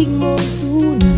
sinh một tu mo